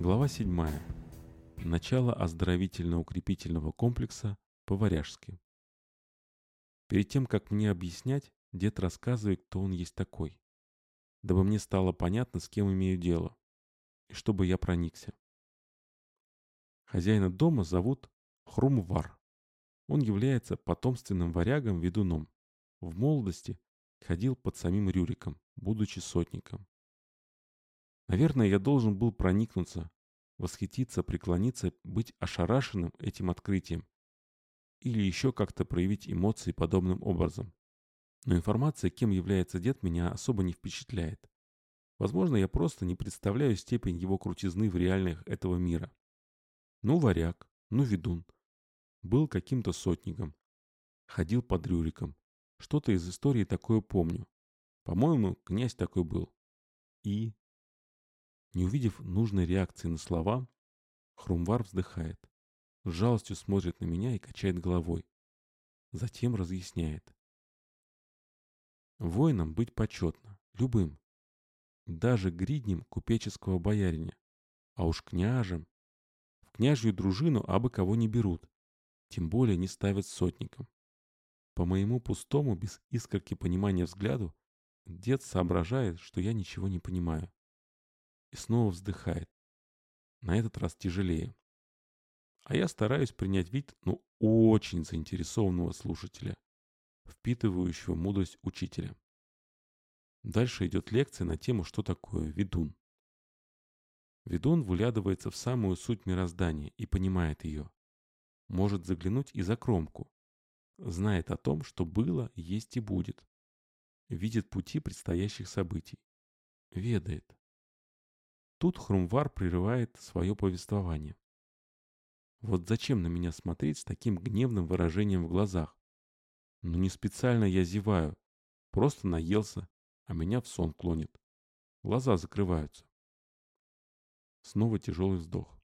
Глава 7. Начало оздоровительно-укрепительного комплекса по-варяжски. Перед тем, как мне объяснять, дед рассказывает, кто он есть такой. Дабы мне стало понятно, с кем имею дело. И чтобы я проникся. Хозяина дома зовут Хрумвар. Он является потомственным варягом-ведуном. В молодости ходил под самим Рюриком, будучи сотником. Наверное, я должен был проникнуться, восхититься, преклониться, быть ошарашенным этим открытием или еще как-то проявить эмоции подобным образом. Но информация, кем является дед, меня особо не впечатляет. Возможно, я просто не представляю степень его крутизны в реальных этого мира. Ну, варяг, ну, ведун. Был каким-то сотником. Ходил под Рюриком. Что-то из истории такое помню. По-моему, князь такой был. И не увидев нужной реакции на слова, Хрумвар вздыхает, с жалостью смотрит на меня и качает головой. Затем разъясняет. Воинам быть почетно, любым, даже гриднем купеческого бояриня, а уж княжем. В княжью дружину абы кого не берут, тем более не ставят сотником. По моему пустому, без искорки понимания взгляду, дед соображает, что я ничего не понимаю и снова вздыхает. На этот раз тяжелее. А я стараюсь принять вид, ну, очень заинтересованного слушателя, впитывающего мудрость учителя. Дальше идет лекция на тему, что такое ведун. Ведун выглядывается в самую суть мироздания и понимает ее. Может заглянуть и за кромку. Знает о том, что было, есть и будет. Видит пути предстоящих событий. Ведает. Тут Хрумвар прерывает свое повествование. Вот зачем на меня смотреть с таким гневным выражением в глазах? Ну не специально я зеваю, просто наелся, а меня в сон клонит. Глаза закрываются. Снова тяжелый вздох.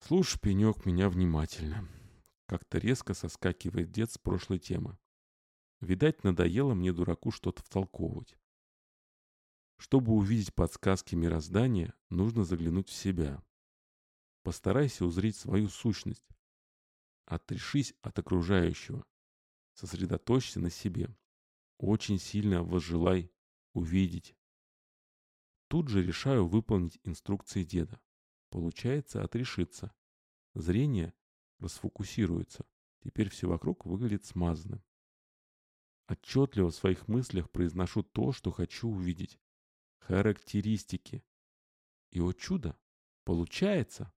Слушай, пенек, меня внимательно. Как-то резко соскакивает дед с прошлой темы. Видать, надоело мне дураку что-то втолковывать. Чтобы увидеть подсказки мироздания, нужно заглянуть в себя. Постарайся узреть свою сущность. Отрешись от окружающего. Сосредоточься на себе. Очень сильно возжелай увидеть. Тут же решаю выполнить инструкции деда. Получается отрешиться. Зрение расфокусируется. Теперь все вокруг выглядит смазанным. Отчетливо в своих мыслях произношу то, что хочу увидеть характеристики. И, о чудо, получается!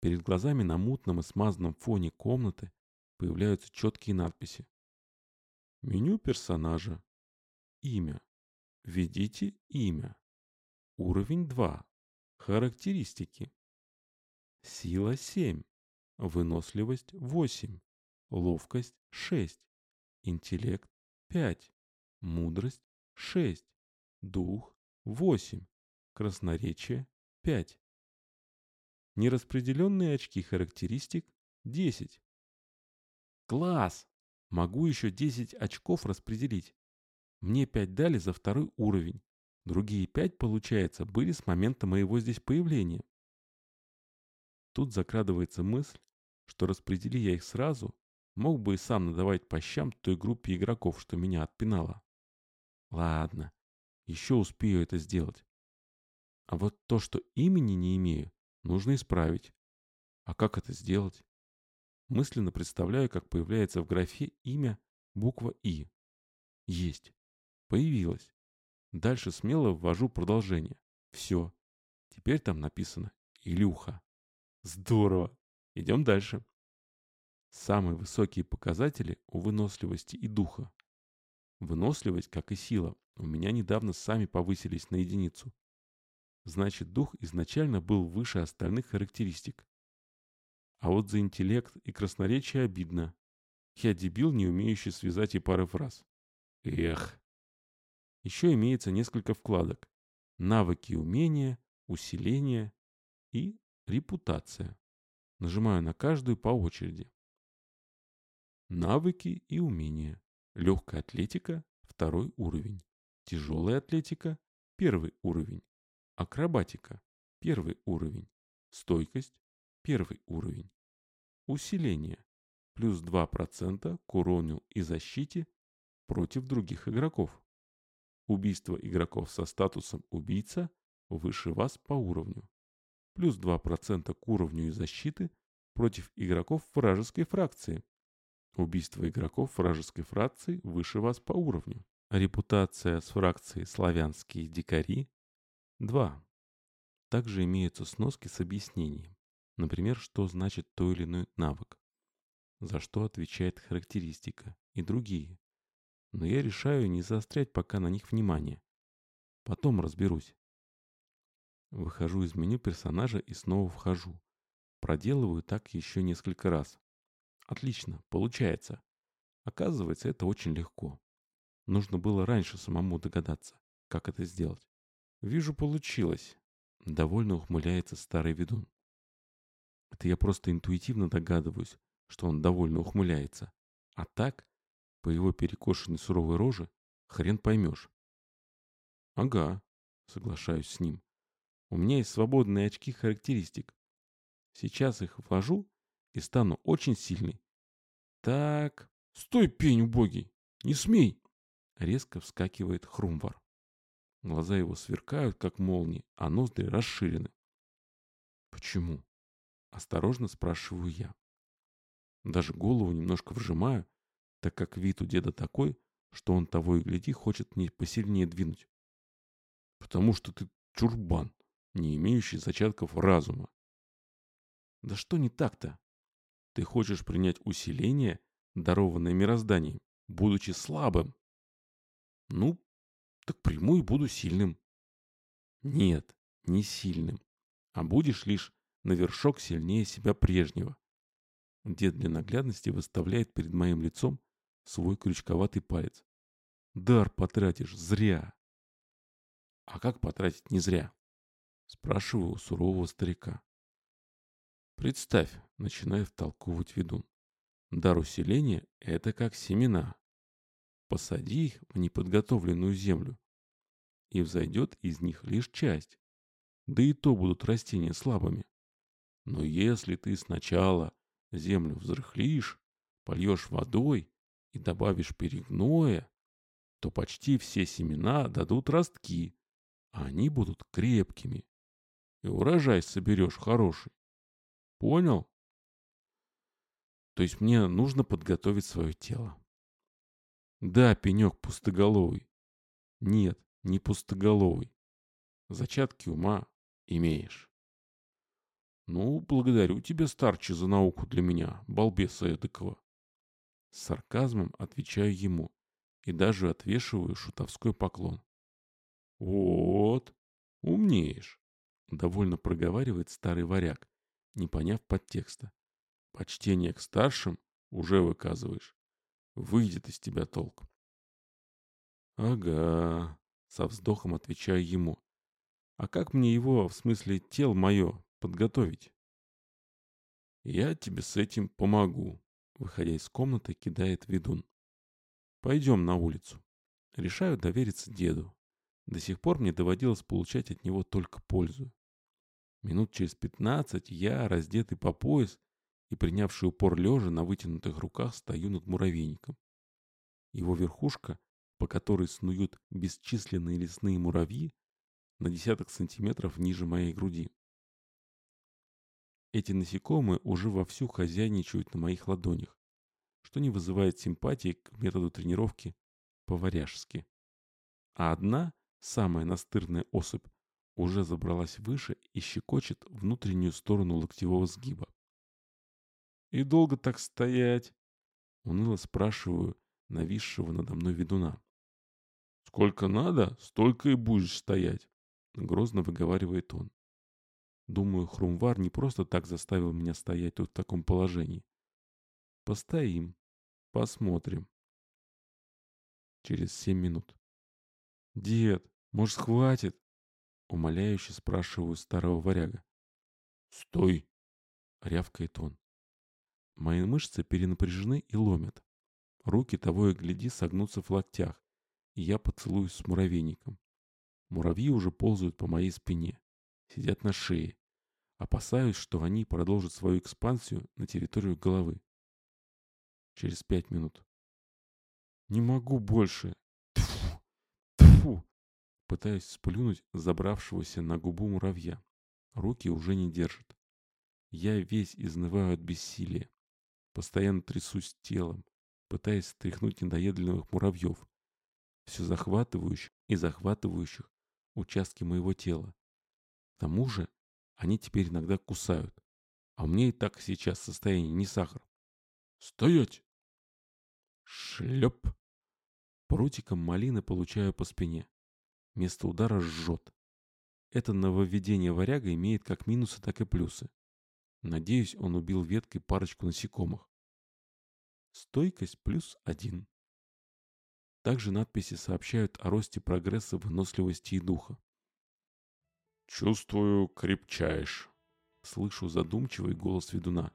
Перед глазами на мутном и смазанном фоне комнаты появляются четкие надписи. Меню персонажа. Имя. Введите имя. Уровень 2. Характеристики. Сила 7. Выносливость 8. Ловкость 6. Интеллект 5. Мудрость 6. Дух 8. Красноречие 5. Нераспределенные очки характеристик 10. Класс! Могу еще 10 очков распределить. Мне 5 дали за второй уровень. Другие 5, получается, были с момента моего здесь появления. Тут закрадывается мысль, что распредели я их сразу, мог бы и сам надавать по щам той группе игроков, что меня отпинала. Ладно, еще успею это сделать. А вот то, что имени не имею, нужно исправить. А как это сделать? Мысленно представляю, как появляется в графе имя буква «И». Есть. Появилось. Дальше смело ввожу продолжение. Все. Теперь там написано «Илюха». Здорово. Идем дальше. Самые высокие показатели у выносливости и духа. Выносливость, как и сила, у меня недавно сами повысились на единицу. Значит, дух изначально был выше остальных характеристик. А вот за интеллект и красноречие обидно. Я дебил, не умеющий связать и пары фраз. Эх. Еще имеется несколько вкладок. Навыки и умения, усиление и репутация. Нажимаю на каждую по очереди. Навыки и умения. Легкая атлетика – второй уровень. Тяжелая атлетика – первый уровень. Акробатика Первый уровень. Стойкость. Первый уровень. Усиление. Плюс 2% к урону и защите против других игроков. Убийство игроков со статусом убийца выше вас по уровню. Плюс 2% к уровню и защиты против игроков вражеской фракции. Убийство игроков вражеской фракции выше вас по уровню. Репутация с фракцией «Славянские дикари» 2. Также имеются сноски с объяснением. Например, что значит то или иной навык, за что отвечает характеристика и другие. Но я решаю не заострять пока на них внимание. Потом разберусь. Выхожу из меню персонажа и снова вхожу. Проделываю так еще несколько раз. Отлично, получается. Оказывается, это очень легко. Нужно было раньше самому догадаться, как это сделать. Вижу, получилось. Довольно ухмыляется старый ведун. Это я просто интуитивно догадываюсь, что он довольно ухмыляется. А так, по его перекошенной суровой роже, хрен поймешь. Ага, соглашаюсь с ним. У меня есть свободные очки характеристик. Сейчас их вложу и стану очень сильный. Так, стой, пень убогий, не смей! Резко вскакивает Хрумвар. Глаза его сверкают, как молнии, а ноздри расширены. Почему? Осторожно спрашиваю я. Даже голову немножко вжимаю, так как вид у деда такой, что он того и гляди хочет мне посильнее двинуть. Потому что ты чурбан, не имеющий зачатков разума. Да что не так-то? Ты хочешь принять усиление, дарованное мирозданием, будучи слабым. Ну, так приму и буду сильным. Нет, не сильным, а будешь лишь на вершок сильнее себя прежнего. Дед для наглядности выставляет перед моим лицом свой крючковатый палец. Дар потратишь зря. А как потратить не зря? Спрашиваю у сурового старика. Представь, начинает втолковывать ведун. Дар усиления – это как семена. Посади их в неподготовленную землю, и взойдет из них лишь часть. Да и то будут растения слабыми. Но если ты сначала землю взрыхлишь, польешь водой и добавишь перегноя, то почти все семена дадут ростки, а они будут крепкими. И урожай соберешь хороший. Понял? То есть мне нужно подготовить свое тело. Да, пенек пустоголовый. Нет, не пустоголовый. Зачатки ума имеешь. Ну, благодарю тебя, старче, за науку для меня, балбеса эдакого. С сарказмом отвечаю ему и даже отвешиваю шутовской поклон. Вот, умнеешь, довольно проговаривает старый варяг, не поняв подтекста. Почтение к старшим уже выказываешь. Выйдет из тебя толк. Ага, со вздохом отвечаю ему. А как мне его, в смысле тел мое, подготовить? Я тебе с этим помогу, выходя из комнаты, кидает ведун. Пойдем на улицу. Решаю довериться деду. До сих пор мне доводилось получать от него только пользу. Минут через пятнадцать я, раздетый по пояс и принявший упор лежа на вытянутых руках, стою над муравейником. Его верхушка по которой снуют бесчисленные лесные муравьи, на десяток сантиметров ниже моей груди. Эти насекомые уже вовсю хозяйничают на моих ладонях, что не вызывает симпатии к методу тренировки по-варяжски. А одна, самая настырная особь, уже забралась выше и щекочет внутреннюю сторону локтевого сгиба. «И долго так стоять?» — уныло спрашиваю нависшего надо мной ведуна. «Сколько надо, столько и будешь стоять», — грозно выговаривает он. Думаю, Хрумвар не просто так заставил меня стоять тут в таком положении. Постоим, посмотрим. Через семь минут. «Дед, может, хватит?» Умоляюще спрашиваю старого варяга. «Стой!» — рявкает он. Мои мышцы перенапряжены и ломят. Руки того и гляди согнутся в локтях и я поцелуюсь с муравейником. Муравьи уже ползают по моей спине. сидят на шее. Опасаюсь, что они продолжат свою экспансию на территорию головы. Через пять минут. Не могу больше. Пытаюсь сплюнуть забравшегося на губу муравья. Руки уже не держат. Я весь изнываю от бессилия. Постоянно трясусь телом, пытаясь стряхнуть недоедленных муравьев, все захватывающих и захватывающих участки моего тела. К тому же они теперь иногда кусают. А меня и так сейчас состояние не сахар. Стоять! Шлеп! Прутиком малины получаю по спине. Место удара жжет. Это нововведение варяга имеет как минусы, так и плюсы. Надеюсь, он убил веткой парочку насекомых. Стойкость плюс один. Также надписи сообщают о росте прогресса выносливости и духа. «Чувствую, крепчаешь», — слышу задумчивый голос ведуна.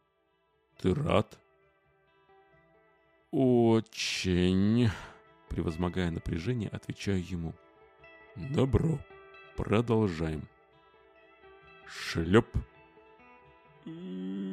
«Ты рад?» «Очень», — превозмогая напряжение, отвечаю ему. «Добро. Продолжаем». Шлеп. Mm.